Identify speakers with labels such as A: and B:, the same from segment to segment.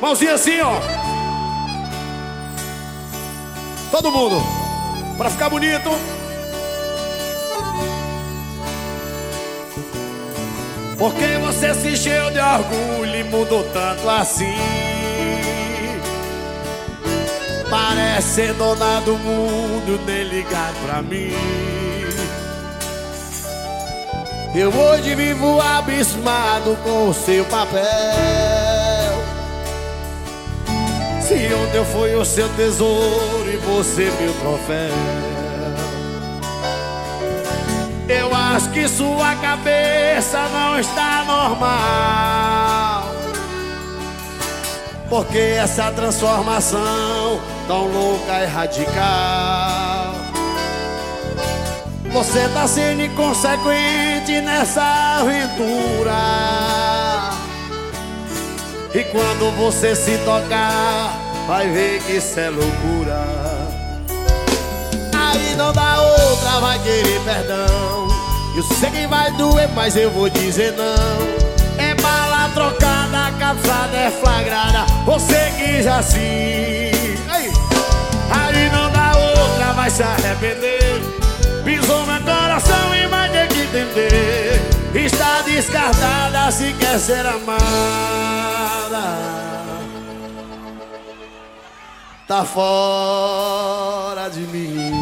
A: Mãozinha assim, ó. Todo mundo. Pra ficar bonito. Porque você se encheu de orgulho e mudou tanto assim. Parece dona do mundo, nem ligar pra mim. Eu hoje vivo abismado com o seu papel. Se ontem eu fui o seu tesouro e você meu troféu. Eu acho que sua cabeça não está normal. Porque essa transformação tão louca e radical. Você tá sendo inconsequente nessa aventura. E quando você se tocar, vai ver que isso é loucura. Aí não dá outra, vai querer perdão. Eu sei que vai doer, mas eu vou dizer não. É bala trocada, cansada, é flagrada. Você quis assim. Aí, aí não dá outra, vai se arrepender. Pisou no coração e vai ter que entender. Descartada se quer ser amada. Tá fora de mim.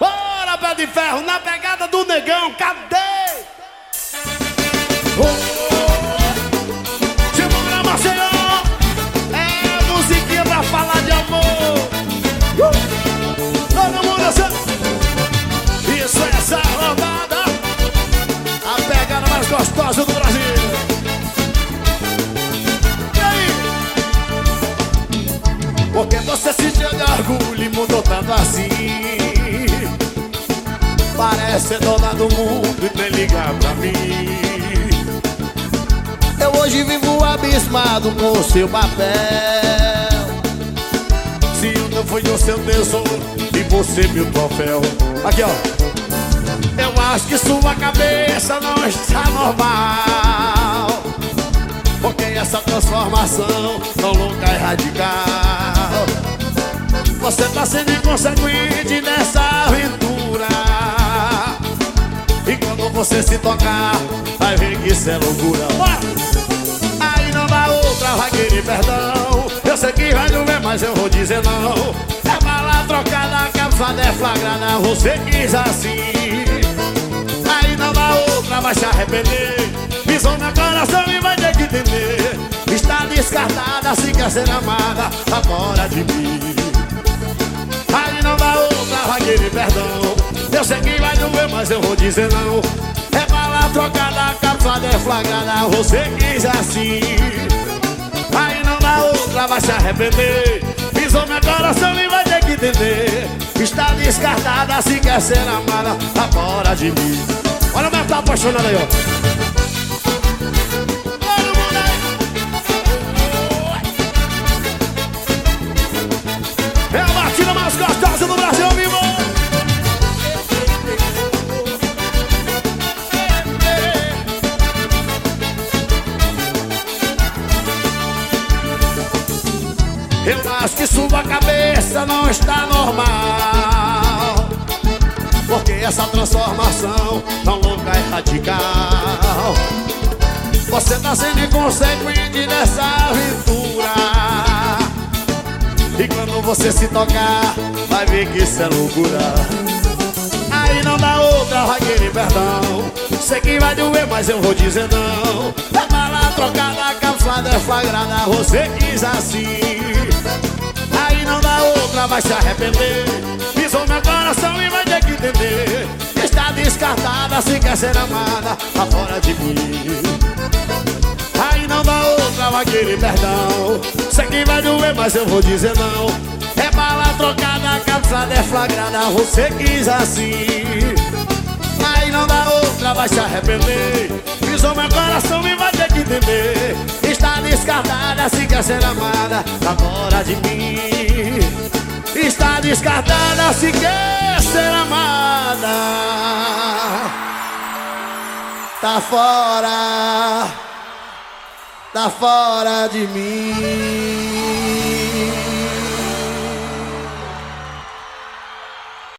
A: Bora, pé de ferro, na pegada do negão, cadê? Oh, gostosa do Brasil. E aí? Porque você se de orgulho e mudou tanto assim. Parece ser dona do mundo e nem ligar pra mim. Eu hoje vivo abismado com seu papel. Se eu não fui o seu tesouro e você meu troféu. Aqui ó Eu acho que sua cabeça não está normal. Porque essa transformação tão louca e radical. Você tá sendo inconsequente nessa aventura. E quando você se tocar, vai ver que isso é loucura! Aí não dá outra, vai querer perdão. Eu sei que vai doer, mas eu vou dizer não. É bala trocada, cabeçada é Você quis assim. Aí não dá outra, vai se arrepender. Pisou no coração e vai ter que entender. Está descartada, se quer ser amada Agora de mim. Aí não dá outra, vai querer perdão. Eu sei que vai doer, mas eu vou dizer não. É bala trocada, é flagrada Você quis assim. Aí não dá outra, vai se arrepender. Pisou meu coração e vai ter que entender descartada, se quer ser amada Agora de mim Olha o meu tá apaixonado aí, ó. É a batida mais gostosa do Brasil, vivo! Eu acho que sua cabeça transformação tão louca e radical. Você tá sendo inconsequente nessa aventura. E quando você se tocar, vai ver que isso é loucura. Aí não dá outra, vai querer perdão. Sei que vai doer, mas eu vou dizer não. É bala trocada, calçada é flagrada Você quis assim. Aí não dá outra, vai se arrepender. Pisou meu coração e vai ter que entender descartada, se quer ser amada Tá fora de mim. Aí não dá outra, vai querer perdão. Sei que vai doer, mas eu vou dizer não. É bala trocada, calçada é flagrada Você quis assim. Aí não dá outra, vai se arrepender. Pisou meu coração e vai ter que entender Está descartada, se quer ser amada Tá fora de mim Está descartada, se quer ser amada Tá fora tá fora de mim.